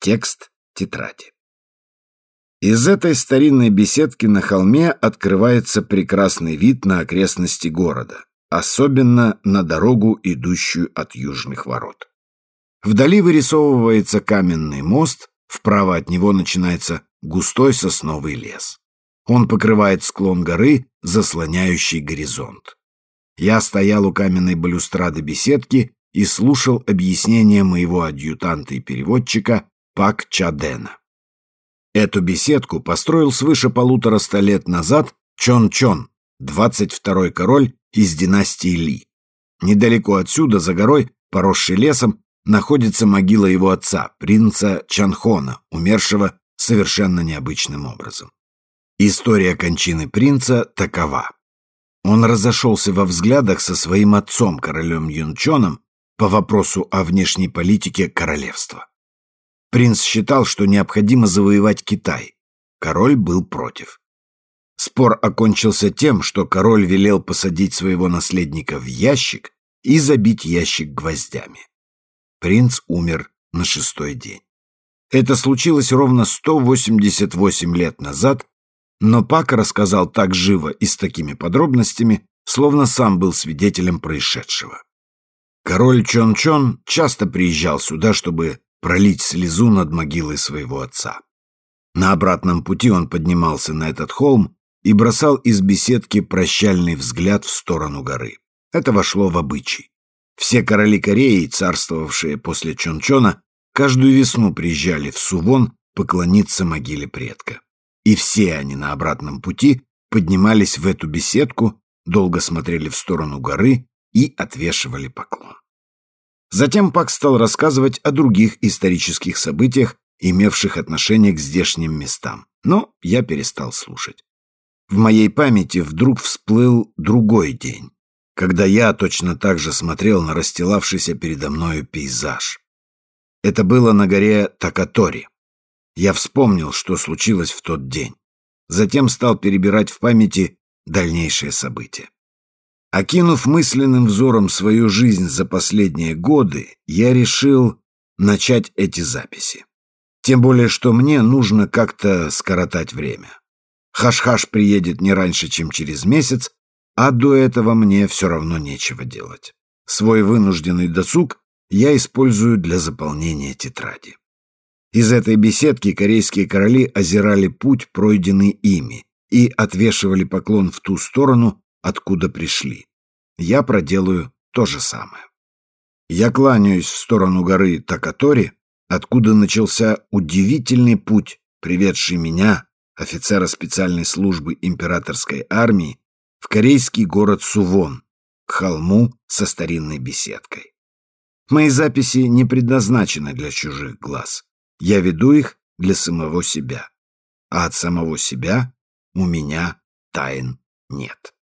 Текст тетради. Из этой старинной беседки на холме открывается прекрасный вид на окрестности города, особенно на дорогу, идущую от южных ворот. Вдали вырисовывается каменный мост, вправо от него начинается густой сосновый лес. Он покрывает склон горы, заслоняющий горизонт. Я стоял у каменной балюстрады беседки и слушал объяснение моего адъютанта и переводчика Пак Чадена. Эту беседку построил свыше полутора ста лет назад Чон Чон, 22-й король из династии Ли. Недалеко отсюда, за горой, поросшей лесом, находится могила его отца, принца Чанхона, умершего совершенно необычным образом. История кончины принца такова. Он разошелся во взглядах со своим отцом, королем Юнчоном, по вопросу о внешней политике королевства. Принц считал, что необходимо завоевать Китай. Король был против. Спор окончился тем, что король велел посадить своего наследника в ящик и забить ящик гвоздями. Принц умер на шестой день. Это случилось ровно 188 лет назад, но Пак рассказал так живо и с такими подробностями, словно сам был свидетелем происшедшего. Король Чон-Чон часто приезжал сюда, чтобы пролить слезу над могилой своего отца. На обратном пути он поднимался на этот холм и бросал из беседки прощальный взгляд в сторону горы. Это вошло в обычай. Все короли Кореи, царствовавшие после Чончона, каждую весну приезжали в Сувон поклониться могиле предка. И все они на обратном пути поднимались в эту беседку, долго смотрели в сторону горы и отвешивали поклон. Затем Пак стал рассказывать о других исторических событиях, имевших отношение к здешним местам, но я перестал слушать. В моей памяти вдруг всплыл другой день, когда я точно так же смотрел на расстилавшийся передо мною пейзаж. Это было на горе Такатори. Я вспомнил, что случилось в тот день. Затем стал перебирать в памяти дальнейшие события. Окинув мысленным взором свою жизнь за последние годы, я решил начать эти записи. Тем более, что мне нужно как-то скоротать время. Хаш-Хаш приедет не раньше, чем через месяц, а до этого мне все равно нечего делать. Свой вынужденный досуг я использую для заполнения тетради. Из этой беседки корейские короли озирали путь, пройденный ими, и отвешивали поклон в ту сторону, откуда пришли. Я проделаю то же самое. Я кланяюсь в сторону горы Такатори, откуда начался удивительный путь, приведший меня, офицера специальной службы императорской армии, в корейский город Сувон, к холму со старинной беседкой. Мои записи не предназначены для чужих глаз. Я веду их для самого себя. А от самого себя у меня тайн нет.